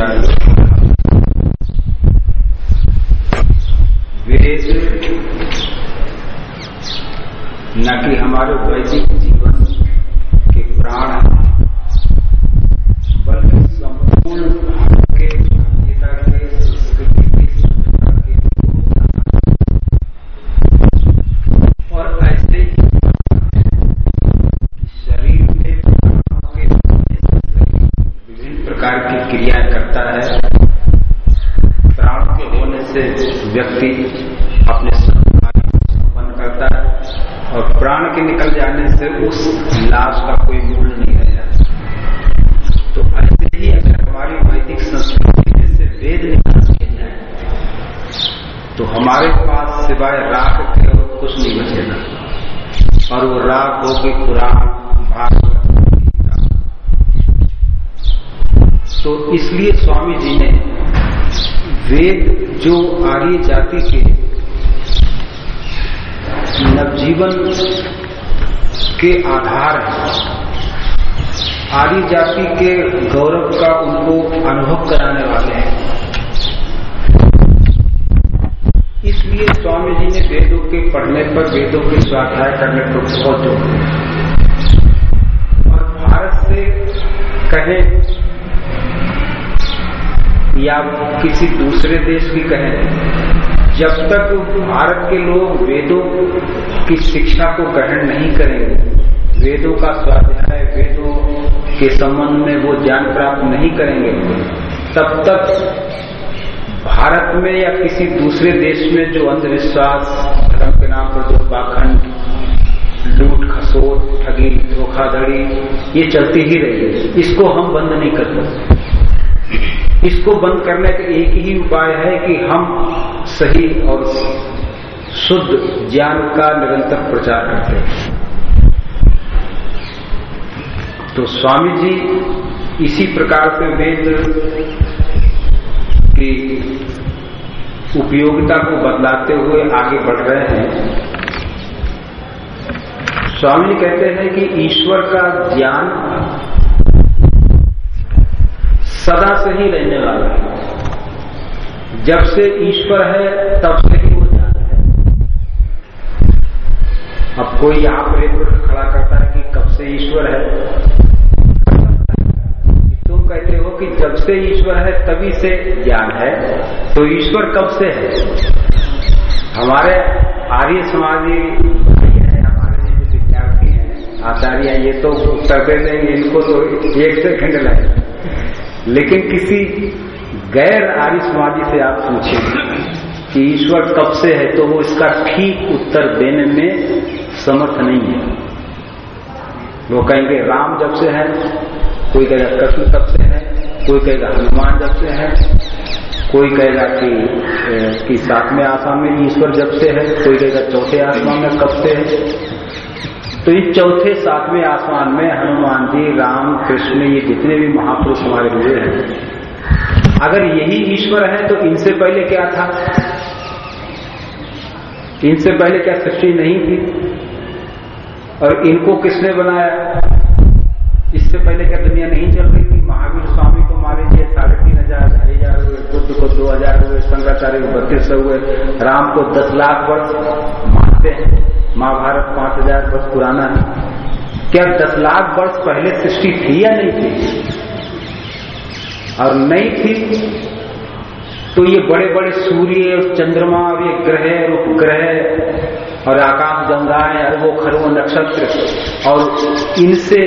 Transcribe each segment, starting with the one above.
Jack. सिवाय राग के कुछ नहीं बचेगा। और वो राग होगी पुराण भागवत तो इसलिए स्वामी जी ने वेद जो आर्य जाति के नवजीवन के आधार है, आर्य जाति के गौरव का उनको अनुभव कराने वाले हैं इसलिए स्वामी जी ने वेदों के पढ़ने पर वेदों के स्वाध्याय करने पर बहुत ज़ोर और भारत से कहें या किसी दूसरे देश की कहें, जब तक भारत के लोग वेदों की शिक्षा को ग्रहण नहीं करेंगे, वेदों का स्वाध्याय, वेदों के संबंध में वो ज्ञान प्राप्त नहीं करेंगे, तब तक भारत में या किसी दूसरे देश में जो अंधविश्वास, धर्म के नाम पर जो पाखंड लूट, खसोट, ठगी, धोखाधड़ी, ये चलती ही रही है। इसको हम बंद नहीं कर सकते। इसको बंद करने का एक ही उपाय है कि हम सही और शुद्ध ज्ञान का निरंतर प्रचार करते हैं। तो स्वामी जी, इसी प्रकार से वेद की उपयोगिता को बदलाते हुए आगे बढ़ रहे हैं। स्वामी कहते हैं कि ईश्वर का ज्ञान सदा से ही रहने वाला है। जब से ईश्वर है, तब से ही वो ज्ञान है। अब कोई यहाँ पर खड़ा करता है कि कब से ईश्वर है? कहते हो कि जब से ईश्वर है, तभी से ज्ञान है। तो ईश्वर कब से है? हमारे आर्य समाजी हमारे जो विद्यार्थी हैं आचार्य, ये तो दे देंगे इनको तो एक सेकंड लगेगा लेकिन किसी गैर आर्य समाजी से आप पूछें कि ईश्वर कब से है तो वो इसका ठीक उत्तर देने में समर्थ नहीं है। वो कहेंगे, राम जब से है, कोई कहेगा कृष्ण कब से है कोई कहेगा हनुमान जब से है। कोई कहेगा कि, कि सातवें आसमान में ईश्वर जब से है? कोई कहेगा चौथे आसमान में कब से है? तो इस चौथे सातवें आसमान में हनुमान जी राम कृष्ण ये जितने भी महापुरुष हमारे हुए हैं अगर यही ईश्वर है तो इनसे पहले क्या था? इनसे पहले क्या सृष्टि नहीं थी? और इनको किसने बनाया? इससे पहले क्या दुनिया नहीं चल रही? महावीर स्वामी को मान लीजिए साढ़े तीन हज़ार, ढाई हज़ार हुए, बुद्ध को दो हज़ार हुए, शंकराचार्य को बत्तीस सौ हुए, राम को दस लाख वर्ष मानते हैं, महाभारत पाँच हज़ार वर्ष पुराना है। क्या दस लाख वर्ष पहले सृष्टि थी या नहीं थी? और नहीं थी तो ये बड़े बड़े सूर्य और चंद्रमा, और ये ग्रह और उपग्रह और आकाश गंगाएँ, अरबों खरबों नक्षत्र, और इनसे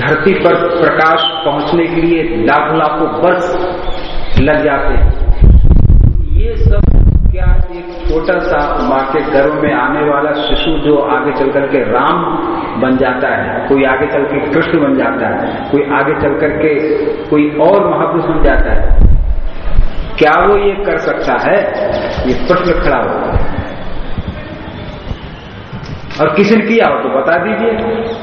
धरती पर प्रकाश पहुँचने के लिए लाखों लाखों वर्ष लग जाते हैं। ये सब क्या एक छोटा सा माँ के गर्भ में आने वाला शिशु जो आगे चल करके राम बन जाता है, कोई आगे चल के कृष्ण बन जाता है, कोई आगे चल करके कोई और महापुरुष बन जाता है, क्या वो ये कर सकता है? ये प्रश्न खड़ा होता है। और किसी ने किया हो तो बता दीजिए।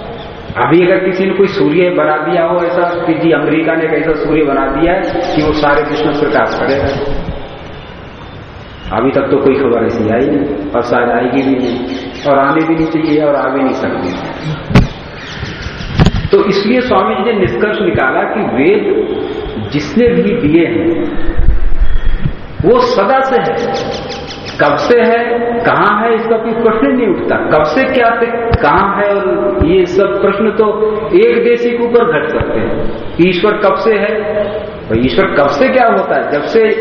अभी अगर किसी ने कोई सूर्य बना दिया हो, ऐसा कि जी, अमेरिका ने कैसा सूर्य बना दिया है कि वो सारे में प्रकाश करेगा अभी तक तो कोई खबर ऐसी आई नहीं, और शायद आएगी भी नहीं, और आने भी नहीं चाहिए, और आ भी नहीं सकती। तो इसलिए स्वामी जी ने निष्कर्ष निकाला कि वेद जिसने भी दिए हैं, वो सदा से है। कब से है, कहाँ है, इसका कोई प्रश्न नहीं उठता। कब से क्या से कहाँ है, और ये सब प्रश्न तो एक देशी के ऊपर घट सकते हैं। ईश्वर कब से है? और ईश्वर कब से क्या होता है? जब से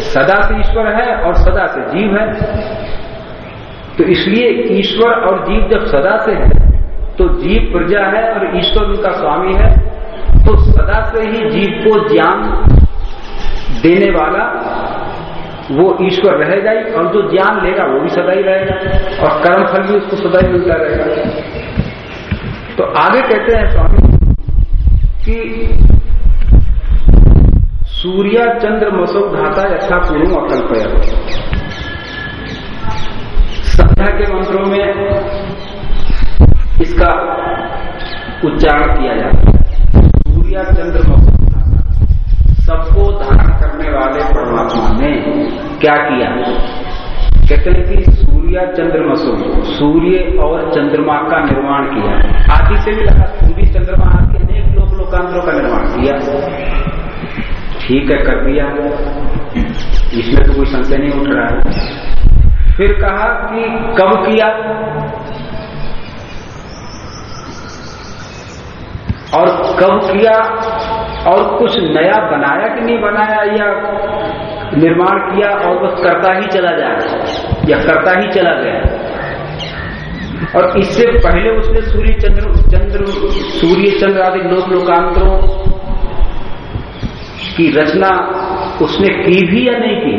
सदा से ईश्वर है और सदा से जीव है। तो इसलिए ईश्वर और जीव जब सदा से है तो जीव प्रजा है और ईश्वर उनका स्वामी है। तो सदा से ही जीव को ज्ञान देने वाला वो ईश्वर रहेगा ही और जो ज्ञान लेगा वो भी सदा ही रहेगा और कर्म फल भी उसको सदा ही मिलता रहेगा। तो आगे कहते हैं स्वामी कि सूर्य चंद्र मसो धाता यथा पूर्व अकल्पय। संध्या के मंत्रों में इसका उच्चारण किया जाता है। सूर्य चंद्र मसो सबको धारण करने वाले परमात्मा ने क्या किया? कहते हैं कि सूर्य चंद्रमसो सूर्य और चंद्रमा का निर्माण किया। आदि से भी लगा सूर्य चंद्रमा आदि अनेक लोक लोकांतरों का निर्माण किया। ठीक है, कर दिया। इसमें तो कोई संशय नहीं उठ रहा है। फिर कहा कि कब किया? और कब किया? और कुछ नया बनाया कि नहीं बनाया या निर्माण किया और बस करता ही चला जाए या करता ही चला गया। और इससे पहले उसने सूर्य चंद्र चंद्र, सूर्य चंद्र आदि लोक लोकांतरों की रचना उसने की भी या नहीं की?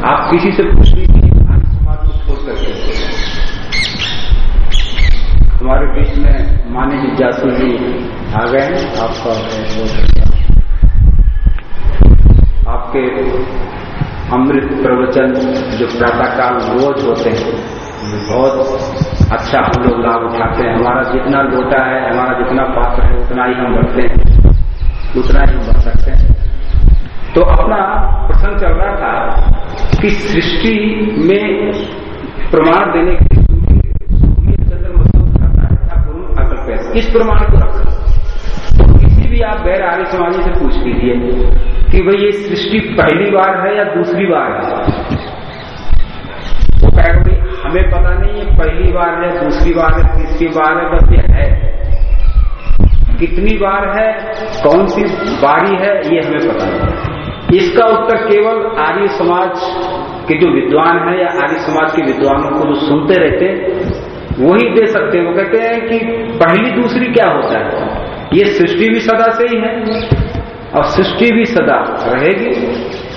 आप किसी से पूछ लीजिए। समाज को छोड़ करके हमारे बीच में माने जिज्ञासु जी आ गए आपका आपके अमृत प्रवचन जो प्रातःकाल रोज होते हैं, बहुत अच्छा हम लोग लाभ उठाते हैं। हमारा जितना लोटा है, हमारा जितना पात्र है, उतना ही हम भरते हैं, उतना ही हम भर सकते हैं। तो अपना प्रसंग चल रहा था कि सृष्टि में प्रमाण देने के लिए चंद्र मसूद करता है इस प्रमाण को रखा। भी आप गैर आर्य समाजी से पूछ लीजिए कि भाई ये सृष्टि पहली बार है या दूसरी बार है? वो हमें पता नहीं है पहली बार है, दूसरी बार है, तीसरी बार है, बस ये है। कितनी बार है, कौन सी बारी है, ये हमें पता नहीं। इसका उत्तर केवल आर्य समाज के जो विद्वान है या आर्य समाज के विद्वानों को जो सुनते रहते वही दे सकते हैं। वो कहते हैं कि पहली, दूसरी क्या होता है? ये सृष्टि भी सदा से ही है और सृष्टि भी सदा रहेगी।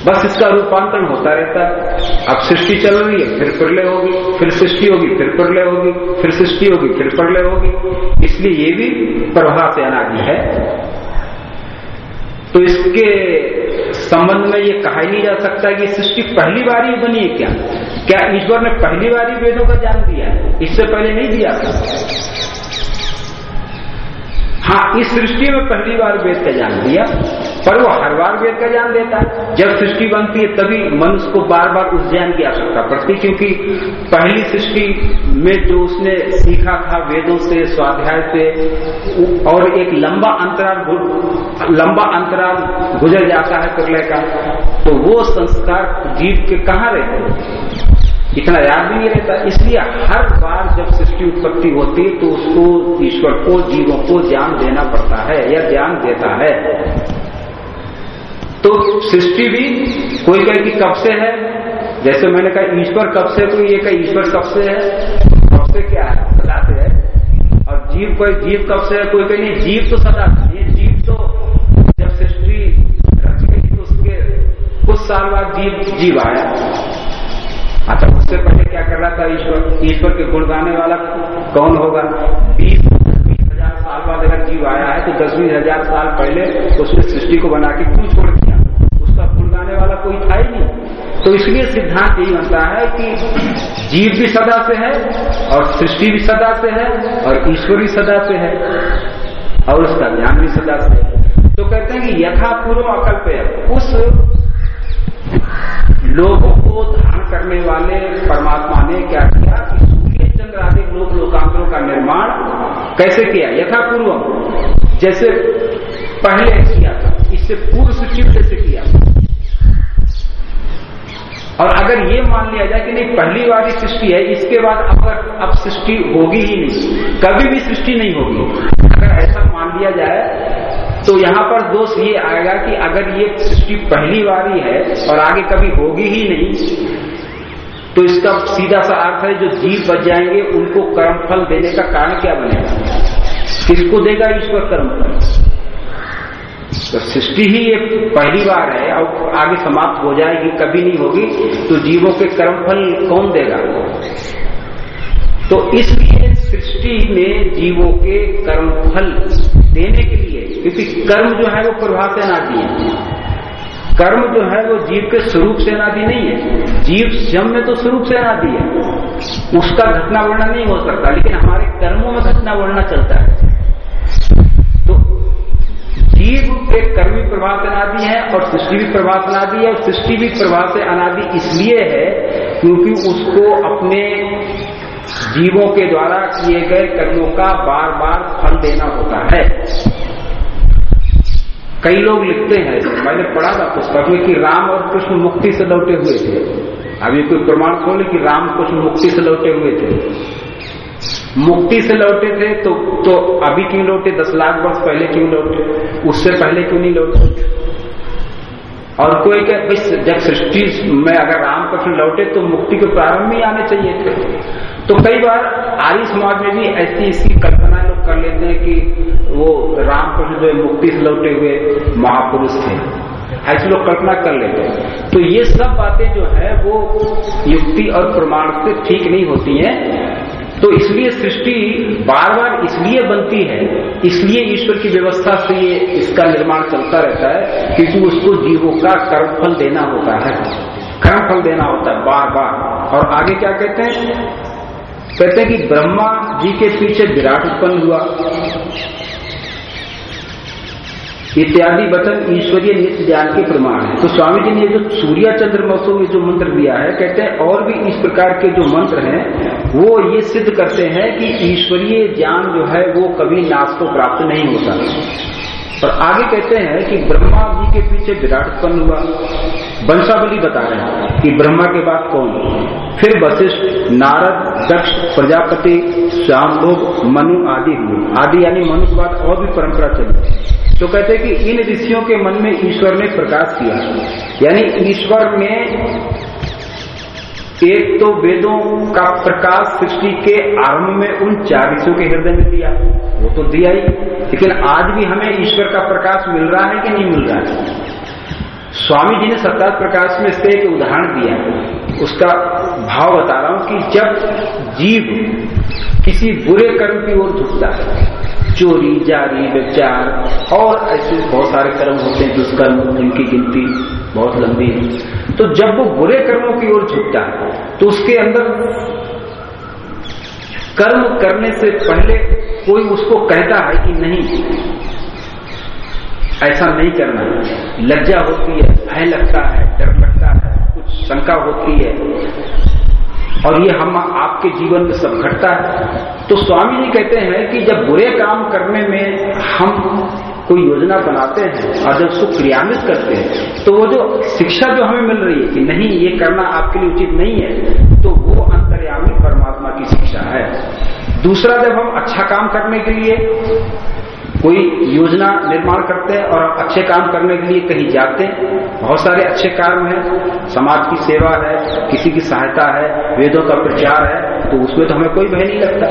बस इसका रूपांतरण होता रहता है। अब सृष्टि चल रही है, फिर प्रलय होगी, फिर सृष्टि होगी, फिर प्रलय होगी, फिर सृष्टि होगी, फिर प्रलय होगी। इसलिए ये भी प्रवाह से अनादि है। तो इसके संबंध में ये कहा नहीं जा सकता कि सृष्टि पहली बार ही बनी है क्या? क्या ईश्वर ने पहली बार ही वेदों का ज्ञान दिया है? इससे पहले नहीं दिया था। हाँ इस सृष्टि में पहली बार वेद का ज्ञान दिया, पर वो हर बार वेद का ज्ञान देता है। जब सृष्टि बनती है, तभी मनुष्य को बार बार उस ज्ञान की आवश्यकता पड़ती क्योंकि पहली सृष्टि में जो उसने सीखा था वेदों से, स्वाध्याय से और एक लंबा अंतराल लंबा अंतराल गुजर जाता है प्रलय का तो वो संस्कार जीव के कहाँ रहते इतना याद भी नहीं रहता। इसलिए हर बार जब सृष्टि उत्पत्ति होती तो उसको ईश्वर को, जीवों को ज्ञान देना पड़ता है या ज्ञान देता है। तो सृष्टि भी कोई कहे कि कब से है? जैसे मैंने कहा, ईश्वर कब से तो ये कहा, ईश्वर कब से है? कब से क्या है? से है। और जीव कोई, जीव कब से है? कोई कहे, नहीं, जीव तो सदा ये जीव तो जब सृष्टि रच गई तो उसके कुछ साल बाद जीव जीव आया। अच्छा उससे पहले क्या कर रहा था? ईश्वर ईश्वर के गुण गाने वाला कौन होगा? बीस बीस हज़ार साल बाद अगर जीव आया है तो दस बीस हज़ार साल पहले उसने सृष्टि को बना के क्यों छोड़ दिया? उसका गुण गाने वाला कोई था ही नहीं। तो इसलिए सिद्धांत यही बनता है कि जीव भी सदा से है और सृष्टि भी सदा से है और ईश्वर भी सदा से है और उसका ज्ञान भी सदा से है। तो कहते हैं कि यथा पूर्व अकल्प उस लोगों को धारण करने वाले परमात्मा ने क्या किया कि सूर्य चंद्र आदि लोक लोकांतरों का निर्माण कैसे किया? यथा पूर्व जैसे पहले किया था, इससे पूर्व सृष्टि कैसे किया और अगर ये मान लिया जाए कि नहीं, पहली वाली सृष्टि है, इसके बाद अगर अब सृष्टि होगी ही नहीं, कभी भी सृष्टि नहीं होगी। अगर ऐसा मान लिया जाए तो यहाँ पर दोष ये आएगा कि अगर ये सृष्टि पहली वाली है और आगे कभी होगी ही नहीं तो इसका सीधा सा अर्थ है जो जीव बच जाएँगे, उनको कर्म फल देने का कारण क्या बनेगा? किसको देगा ईश्वर कर्मफल तो सृष्टि ही ये पहली बार है और आगे समाप्त हो जाएगी, कभी नहीं होगी तो जीवों के कर्मफल कौन देगा? तो इसलिए सृष्टि में जीवों के कर्मफल देने के लिए, क्योंकि कर्म जो है वो प्रभाव से अनादि है। कर्म जो है वो जीव के स्वरूप से अनादि नहीं है। जीव स्वयं में तो स्वरूप से अनादि है। उसका घटना वर्णन नहीं हो सकता, लेकिन हमारे कर्मों में घटना वर्णन चलता है। तो जीव के कर्मी प्रभाव से अनादि है और सृष्टि भी प्रभाव से अनादि है, और सृष्टि भी प्रभाव से अनादि इसलिए है क्योंकि उसको अपने जीवों के द्वारा किए गए कर्मों का बार बार फल देना होता है। कई लोग लिखते हैं, मैंने पढ़ा था पुस्तक में कि राम और कृष्ण मुक्ति से लौटे हुए थे। अभी कोई प्रमाण खोले कि राम कृष्ण मुक्ति से लौटे हुए थे। मुक्ति से लौटे थे तो तो अभी क्यों लौटे? दस लाख वर्ष पहले क्यों लौटे? उससे पहले क्यों नहीं लौटे? और कोई जब सृष्टि में अगर रामकृष्ण लौटे तो मुक्ति के प्रारंभ ही आने चाहिए थे। तो कई बार आर्य समाज में भी ऐसी इसकी कल्पना लोग कर लेते हैं कि वो रामकृष्ण जो मुक्ति से लौटे हुए महापुरुष थे। ऐसे लोग कल्पना कर लेते हैं। तो ये सब बातें जो है, वो युक्ति और प्रमाण से ठीक नहीं होती हैं। तो इसलिए सृष्टि बार बार इसलिए बनती है, इसलिए ईश्वर की व्यवस्था से ये इसका निर्माण चलता रहता है, क्योंकि उसको जीवों का कर्मफल देना होता है। कर्मफल देना होता है बार बार और आगे क्या कहते हैं? कहते हैं कि ब्रह्मा जी के पीछे विराट उत्पन्न हुआ। इत्यादि वचन ईश्वरीय नित्य ज्ञान के प्रमाण है। तो स्वामी जी ने जो सूर्या चंद्र महोत्सव में जो मंत्र दिया है, कहते हैं, और भी इस प्रकार के जो मंत्र हैं, वो ये सिद्ध करते हैं कि ईश्वरीय ज्ञान जो है, वो कभी नाश को प्राप्त नहीं होता। और आगे कहते हैं कि ब्रह्मा जी के पीछे विराट उत्पन्न हुआ। वंशावली बता रहे हैं कि ब्रह्मा के बाद कौन? फिर वशिष्ठ, नारद, दक्ष, प्रजापति, श्यामभोग, मनु आदि हुए। आदि यानी मनु के बाद और भी परंपरा चली। तो कहते हैं कि इन ऋषियों के मन में ईश्वर ने प्रकाश किया। यानी ईश्वर में एक तो वेदों का प्रकाश सृष्टि के आरंभ में उन ऋषियों के हृदय में दिया। वो तो दिया ही। लेकिन आज भी हमें ईश्वर का प्रकाश मिल रहा है कि नहीं मिल रहा है? स्वामी जी ने सत्ता प्रकाश में इसका एक उदाहरण दिया। उसका भाव बता रहा हूँ कि जब जीव किसी बुरे कर्म की ओर झुकता है, चोरी, जारी व्यचार और ऐसे बहुत सारे कर्म होते हैं, दुष्कर्म जिनकी गिनती बहुत लंबी है। तो जब वो बुरे कर्मों की ओर झुकता है तो उसके अंदर कर्म करने से पहले कोई उसको कहता है कि नहीं, ऐसा नहीं करना। लज्जा होती है, भय लगता है, डर लगता है, कुछ शंका होती है। और ये हम आपके जीवन में सब घटता है। तो स्वामी जी कहते हैं कि जब बुरे काम करने में हम कोई योजना बनाते हैं और जब उसको क्रियान्वित करते हैं तो वो जो शिक्षा जो हमें मिल रही है कि नहीं, ये करना आपके लिए उचित नहीं है तो वो अंतर्यामी परमात्मा की शिक्षा है। दूसरा, जब हम अच्छा काम करने के लिए कोई योजना निर्माण करते हैं और अच्छे काम करने के लिए कहीं जाते हैं, बहुत सारे अच्छे काम हैं, समाज की सेवा है, किसी की सहायता है, वेदों का प्रचार है तो उसमें तो हमें कोई भय नहीं लगता।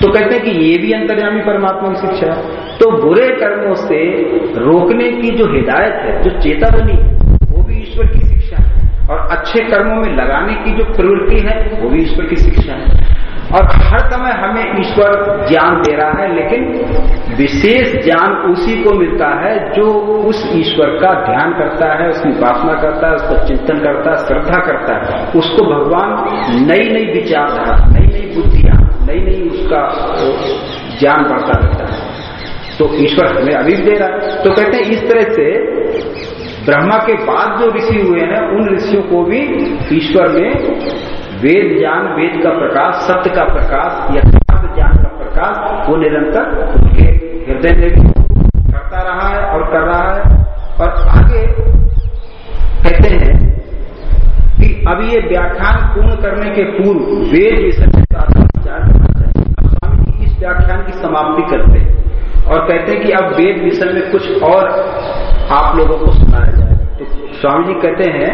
तो कहते हैं कि ये भी अंतर्यामी परमात्मा की शिक्षा तो बुरे कर्मों से रोकने की जो हिदायत है, जो चेतावनी वो भी ईश्वर की शिक्षा है। और अच्छे कर्मों में लगाने की जो प्रवृत्ति है, वो भी ईश्वर की शिक्षा है। और हर समय हमें ईश्वर ज्ञान दे रहा है, लेकिन विशेष ज्ञान उसी को मिलता है जो उस ईश्वर का ध्यान करता है, उसकी उपासना करता है, उसका चिंतन करता है, श्रद्धा करता है। उसको भगवान नई नई विचारधारा नई नई बुद्धियाँ नई नई उसका ज्ञान बढ़ता रहता है। तो ईश्वर हमें अभी दे रहा है। तो कहते हैं इस तरह से ब्रह्मा के बाद जो ऋषि हुए हैं, उन ऋषियों को भी ईश्वर ने वेद ज्ञान, वेद का प्रकाश, सत्य का प्रकाश यथार्थ ज्ञान का प्रकाश, वो निरंतर उनके हृदय में भी करता रहा है और कर रहा है। और आगे कहते हैं कि अब ये व्याख्यान पूर्ण करने के पूर्व वेद विषय में विचार करना चाहिए। स्वामी जी इस व्याख्यान की समाप्ति करते हैं और कहते हैं कि अब वेद विषय में कुछ और आप लोगों को सुनाया जाए स्वामी जी कहते हैं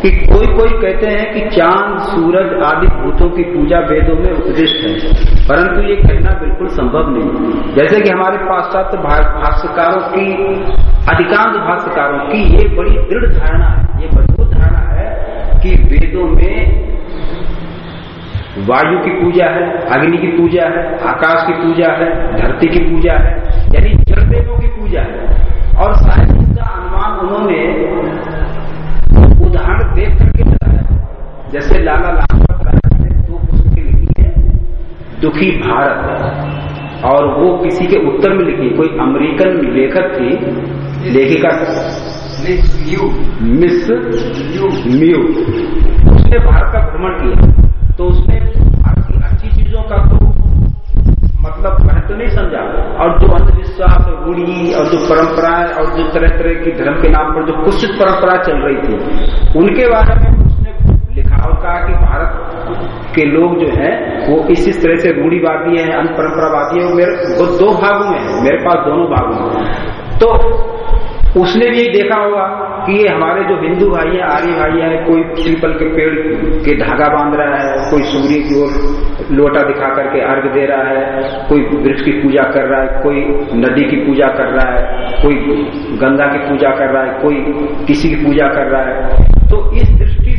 कि कोई कोई कहते हैं कि चाँद, सूरज आदि भूतों की पूजा वेदों में उपदिष्ट है। परंतु ये कहना बिल्कुल संभव नहीं जैसे कि हमारे पाश्चात्य भाष्यकारों की, अधिकांश भाष्यकारों की ये बड़ी दृढ़ धारणा है, ये मज़बूत धारणा है कि वेदों में वायु की पूजा है, अग्नि की पूजा है, आकाश की पूजा है, धरती की पूजा है, यानी जड़ देवों की पूजा है। और शायद इसका अनुमान उन्होंने जैसे लाला लाजपत राय ने दो पुस्तकें लिखी है दुखी भारत और वो किसी के उत्तर में लिखी कोई अमेरिकन लेखक थी लेखिका मिस म्यू उसने भारत का भ्रमण किया। तो उसने भारत की अच्छी चीज़ों का तो मतलब महत्व तो नहीं समझा। और जो अंधविश्वास रूढ़ी और जो परंपराएँ और जो तरह तरह की धर्म के नाम पर जो कुछ परंपरा चल रही थी उनके बारे में और कहा कि भारत के लोग जो है, वो इस इस तरह से रूढ़ीवादी है अंध परंपरावादी है, वो दो भागों में है, मेरे पास दोनों भागों में तो उसने भी देखा होगा कि ये हमारे जो हिंदू भाई हैं, आर्य भाई हैं, कोई पीपल के पेड़ के धागा बाँध रहा है, कोई सूर्य की ओर लोटा दिखा करके अर्घ दे रहा है, कोई वृक्ष की पूजा कर रहा है, कोई नदी की पूजा कर रहा है, कोई गंगा की पूजा कर रहा है, कोई किसी की पूजा कर रहा है। तो इस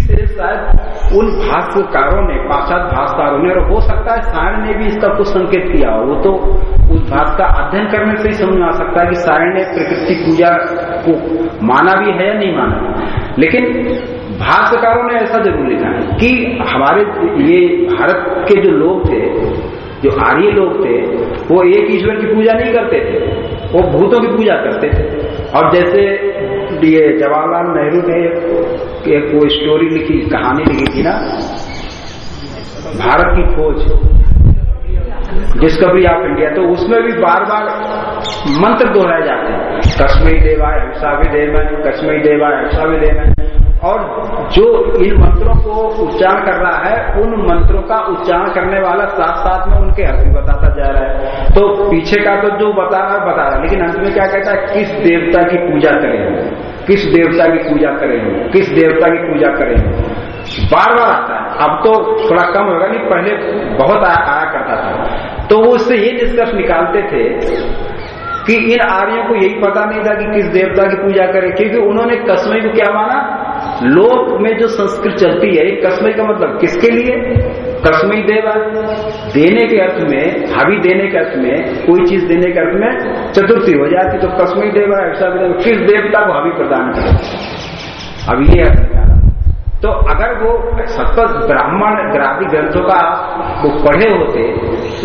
से शायद उन भाष्यकारों ने पाश्चात भाषकारों ने, और हो सकता है सारण ने भी इसका कुछ संकेत किया वो तो उस भाष का अध्ययन करने से ही समझ आ सकता है कि सारण ने प्रकृति पूजा को माना भी है या नहीं माना लेकिन भाष्यकारों ने ऐसा ज़रूर लिखा है कि हमारे ये भारत के जो लोग थे, जो आर्य लोग थे, वो एक ईश्वर की पूजा नहीं करते थे, वो भूतों की पूजा करते थे। और जैसे ये जवाहरलाल नेहरू ने एक वो स्टोरी लिखी, कहानी लिखी थी ना? भारत की खोज। डिस्कवरी ऑफ़ इंडिया तो उसमें भी बार बार मंत्र दोहराए जाते हैं। कश्मीर देवा हिंसा भी देव कश्मीर देवा हिंसा भी देव और जो इन मंत्रों को उच्चारण कर रहा है, उन मंत्रों का उच्चारण करने वाला साथ साथ में उनके अर्थ भी बताता जा रहा है। तो पीछे का तो जो बता रहा है, बता रहा है। लेकिन अंत में क्या कहता है? किस देवता की पूजा करें? किस देवता की पूजा करें किस देवता की पूजा करें बार बार आता है। अब तो थोड़ा कम होगा, नहीं, पहले बहुत आया करता था। तो वो उससे ये निष्कर्ष निकालते थे कि इन आर्यों को यही पता नहीं था कि किस देवता की पूजा करें, क्योंकि उन्होंने कस्मे को क्या माना? लोक में जो संस्कृत चलती है कसमई का मतलब किसके लिए? कसमई देवा। देने के अर्थ में, हावी देने के अर्थ में, कोई चीज़ देने के अर्थ में चतुर्थी हो जाती तो कसमई देवा, ऐसा किस देवता को हावी प्रदान करें अब ये अर्थ तो अगर वो सतत ब्राह्मण ग्रादी ग्रंथों का वो पढ़े होते,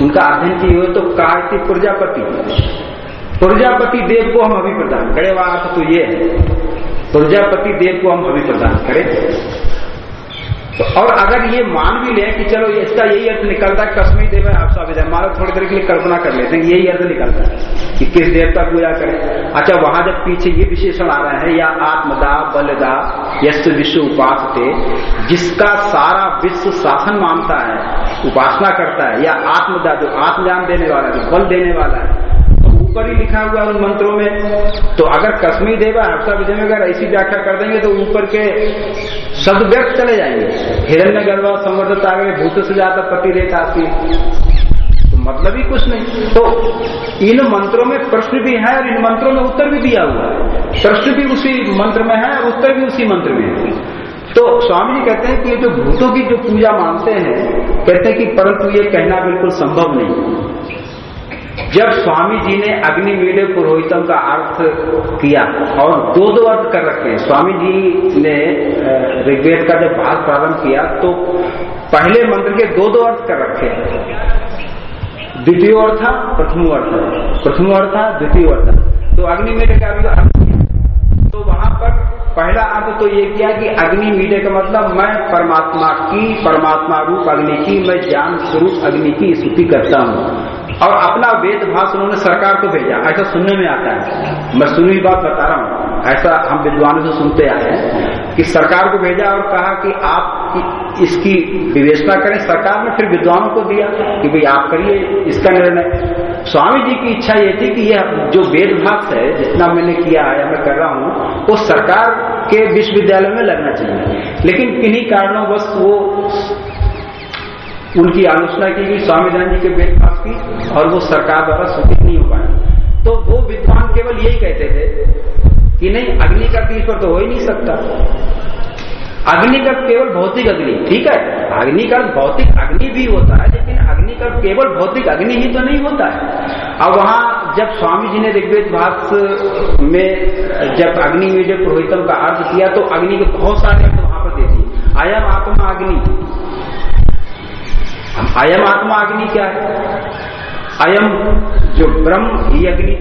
उनका अध्ययन किए हुए तो कार्ति प्रजापति। प्रजापति देव को हम अभी प्रदान करें, वहाँ तो ये है। प्रजापति देव को हम अभी प्रदान करें। तो और अगर ये मान भी ले कि चलो इसका यही अर्थ निकलता है कश्मीर देव है आपसा विजय मान थोड़ी देर के लिए कल्पना कर लेते हैं, यही अर्थ निकलता है कि किस देवता पूजा करें। अच्छा वहाँ जब पीछे ये विशेषण आ रहा है, या आत्मदा, बलदा यश विश्व उपास थे जिसका सारा विश्व शासन मानता है, उपासना करता है, या आत्मदा, जो आत्मज्ञान देने वाला, जो बल देने वाला है ऊपर ही लिखा हुआ उन मंत्रों में। तो अगर कश्मीर देवा हफ़्ता विजय में अगर ऐसी व्याख्या कर देंगे तो ऊपर के शब्द व्यक्त चले जाएँगे। हिरण्य गर्भा संवर्धता आगे, भूत से ज़्यादा पति रेखा आती। तो मतलब ही कुछ नहीं। तो इन मंत्रों में प्रश्न भी है और इन मंत्रों में उत्तर भी दिया हुआ प्रश्न भी उसी मंत्र में है और उत्तर भी उसी मंत्र में है। तो स्वामी जी कहते हैं कि ये जो भूतों की जो पूजा मानते हैं, कहते हैं कि परंतु ये कहना बिल्कुल संभव नहीं। जब स्वामी जी ने अग्नि मीडे पुरोहितम का अर्थ किया और दो दो अर्थ कर रखे हैं, स्वामी जी ने ऋग्वेद का जब भाग प्रारंभ किया तो पहले मंत्र के दो दो अर्थ कर रखे हैं। द्वितीय अर्थ था, प्रथम अर्थ प्रथम अर्थ था, द्वितीय अर्थ तो अग्नि मीडे का भी अर्थ तो वहाँ पर पहला अर्थ तो ये किया कि अग्नि मीडे का मतलब मैं परमात्मा की, परमात्मा रूप अग्नि की, मैं ज्ञान स्वरूप अग्नि की स्तुति करता हूँ। और अपना वेद भाष उन्होंने सरकार को भेजा। ऐसा सुनने में आता है। मैं सुनी बात बता रहा हूँ। ऐसा हम विद्वानों से सुनते आए हैं कि सरकार को भेजा और कहा कि आप इसकी विवेचना करें। सरकार ने फिर विद्वानों को दिया कि भाई आप करिए इसका निर्णय। स्वामी जी की इच्छा ये थी कि यह जो वेदभाग है जितना मैंने किया है, मैं कर रहा हूँ, वो सरकार के विश्वविद्यालय में लगना चाहिए। लेकिन किन्हीं कारणों वो उनकी आलोचना की गई स्वामीनारायण जी के वेदभाग की, और वो सरकार द्वारा स्वीकृत नहीं हो पाया तो वो विद्वान केवल यही कहते थे कि नहीं, अग्नि का ईश्वर तो हो ही नहीं सकता। अग्नि का केवल भौतिक अग्नि, ठीक है? अग्नि का भौतिक अग्नि भी होता है, लेकिन अग्नि का केवल भौतिक अग्नि ही तो नहीं होता है। अब वहाँ जब स्वामी जी ने ऋग्वेद भाष में, जब अग्नि में जब पुरोहितम का अर्थ किया तो अग्नि के बहुत सारे अर्थ वहाँ पर दे दिए। आत्मा अग्नि। अयम आत्मा अग्नि क्या है? अयम जो ब्रह्म, ही अग्नि।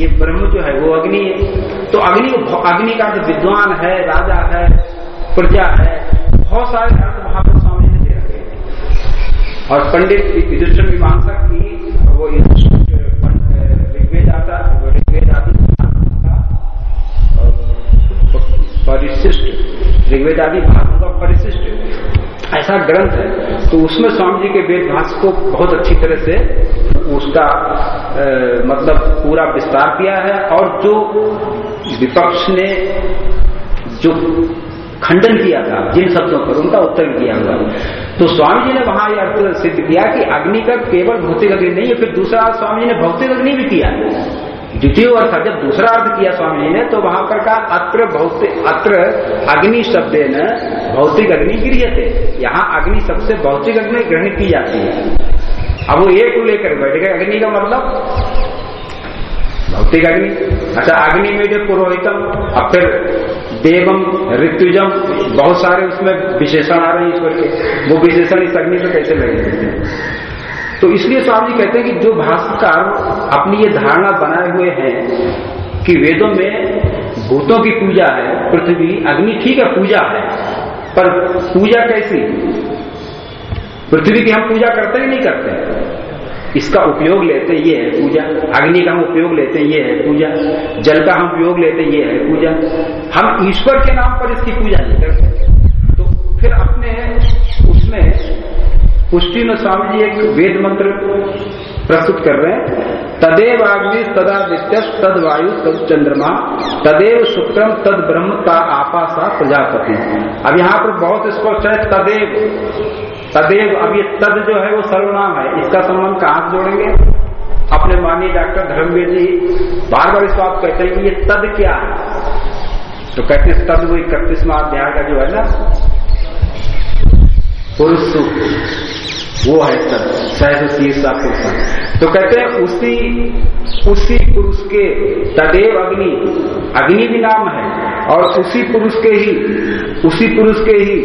ये ब्रह्म जो है, वो अग्नि है। तो अग्नि अग्नि का जो विद्वान है, राजा है, प्रजा है, बहुत सारे अर्थ वहाँ पर स्वामी ने दे रखे और पंडित युधिष्ठिर मीमांसा की, वो ऋग्वेद आता ऋग्वेद आदि परिशिष्ट, ऋग्वेद आदि भागों का परिशिष्ट। ऐसा ग्रंथ है तो उसमें स्वामी जी के वेद को बहुत अच्छी तरह से उसका आ, मतलब पूरा विस्तार किया है और जो विपक्ष ने जो खंडन किया था जिन शब्दों पर उनका उत्तर किया हुआ तो स्वामी जी ने वहाँ यह अर्थ सिद्ध किया कि अग्नि का केवल भौतिक अग्नि नहीं है फिर दूसरा स्वामी जी ने भौतिक अग्नि भी किया। द्वितीय अर्थ, जब दूसरा अर्थ किया स्वामी जी ने तो वहाँ पर कहा, अत्र भौतिक अत्र अग्नि शब्द न भौतिक अग्नि गृह थे यहाँ अग्नि सबसे भौतिक अग्नि ग्रहण की जाती है। अब वो एक को लेकर बैठ गए, अग्नि का मतलब? भौतिक अग्नि। अच्छा अग्नि में जो पुरोहितम, अब फिर देवम ऋतुजम बहुत सारे उसमें विशेषण आ रहे हैं ईश्वर के। वो विशेषण इस अग्नि में कैसे लगे तो इसलिए स्वामी कहते हैं कि जो भाष्यकार अपनी ये धारणा बनाए हुए हैं कि वेदों में भूतों की पूजा है, पृथ्वी, अग्नि ठीक है पूजा है, पर पूजा कैसी? पृथ्वी की हम पूजा करते ही नहीं करते इसका उपयोग लेते ये है पूजा। अग्नि का हम उपयोग लेते ये है पूजा। जल का हम उपयोग लेते ये है पूजा। हम ईश्वर के नाम पर इसकी पूजा नहीं करते तो फिर अपने उसमें पुष्टि में स्वामी जी एक वेद मंत्र प्रस्तुत कर रहे हैं। तदेव अग्नि तदा नित्य तद वायु, तद चंद्रमा, तदेव शुक्रम तद ब्रह्म का आपासा प्रजापति। अब यहाँ पर बहुत स्पष्ट है, तदेव। तदेव, अब ये तद जो है वो सर्वनाम है। इसका संबंध कहाँ से जोड़ेंगे? अपने माननीय डॉक्टर धर्मवीर जी बार बार इस बात कहते हैं कि ये तद क्या है? तो कहते हैं, तद वो इकतीसवा अध्याय का जो है ना, पुरुष वो है तद सहज शीर्षा पुरुष तो कहते हैं उसी उसी पुरुष के तदेव अग्नि अग्नि भी नाम है, और उसी पुरुष के ही, उसी पुरुष के ही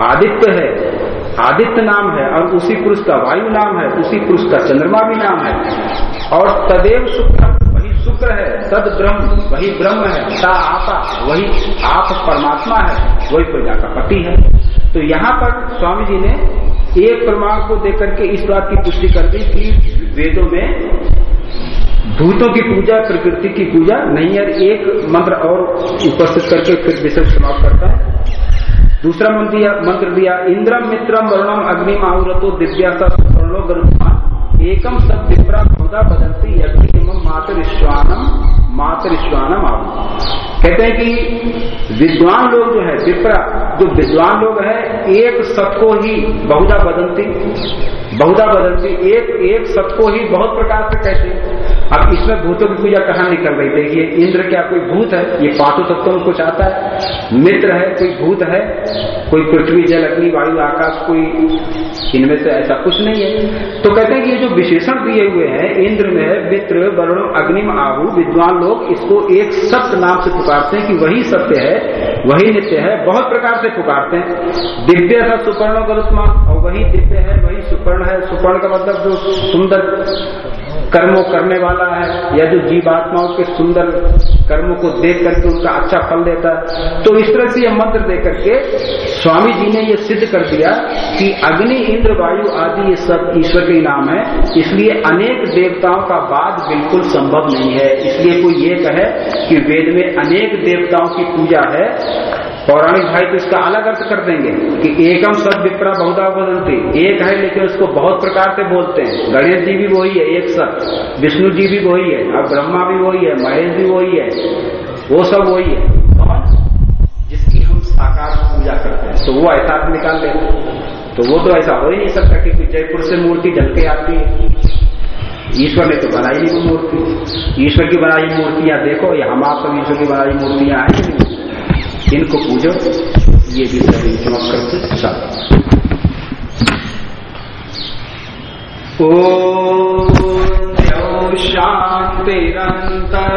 आदित्य है, आदित्य नाम है, और उसी पुरुष का वायु नाम है, उसी पुरुष का चंद्रमा भी नाम है। और तदेव शुक्र, वही शुक्र है, तद ब्रह्म, वही ब्रह्म है ता आपा, वही आप परमात्मा है, वही प्रजा का पति है। तो यहाँ पर स्वामी जी ने एक प्रमाण को देकर के इस बात की पुष्टि कर दी कि वेदों में भूतों की पूजा, प्रकृति की पूजा नहीं है, एक मंत्र और उपस्थित करके फिर विषय समाप्त करता है। दूसरा मंत्र दिया मंत्र दिया, इंद्रम मित्रम वरुणम अग्नि आहुरतो दिव्या सुपर्णो एकम सब विप्रा खुदा बदलती यज्ञ एवं मातरिश्वानम मातरिश्वानम आहु कहते हैं कि विद्वान लोग जो है, विप्रा, जो विद्वान लोग है, एक सत को ही बहुधा बदलती बहुधा बदलती एक एक सत को ही बहुत प्रकार से कहते अब इसमें भूतों की पूजा कहाँ निकल रही? देखिए, इंद्र क्या कोई भूत है? ये पाँचों तत्वों में कुछ आता है। मित्र है, कोई भूत है? कोई पृथ्वी, जल, अग्नि, वायु, आकाश, कोई इनमें से ऐसा कुछ नहीं है। तो कहते हैं कि ये जो विशेषण दिए हुए हैं, इंद्र में मित्र, वरुण, अग्निम, आहु, विद्वान लोग, इसको एक सत्य नाम से पुकारते हैं कि वही सत्य है वही नित्य है, बहुत प्रकार से पुकारते हैं। दिव्य सा सुपर्ण गरुत्मान और वही दिव्य है, वही सुपर्ण है। सुपर्ण का मतलब जो सुंदर कर्मों करने वाला है, या जो जीवात्माओं के सुंदर कर्मों को देख करके उनका अच्छा फल देता है। तो इस तरह से यह मंत्र दे करके स्वामी जी ने यह सिद्ध कर दिया कि अग्नि, इंद्र, वायु आदि ये सब ईश्वर के नाम है। इसलिए अनेक देवताओं का बाद बिल्कुल संभव नहीं है। इसलिए कोई ये कहे कि वेद में अनेक देवताओं की पूजा है पौराणिक भाई तो इसका अलग अर्थ कर देंगे कि एकम सद विप्रा बहुधा बदलती एक है लेकिन उसको बहुत प्रकार से बोलते हैं। गणेश जी भी वही है, एक सत। विष्णु जी भी वही है, अब ब्रह्मा भी वही है, महेश भी वही है, वो सब वही है। कौन जिसकी हम साकार पूजा करते हैं तो वो ऐसा निकाल लेते हैं। तो वो तो ऐसा हो ही नहीं सकता क्योंकि जयपुर से मूर्ति ढल के आती है। ईश्वर ने तो बनाई नहीं मूर्ति। ईश्वर की बनाई मूर्तियाँ देखो, या हम आप सब ईश्वर की बनाई मूर्तियाँ आई इनको पूजो ये भी सभी चमक करके सब ओ शांतिरंतर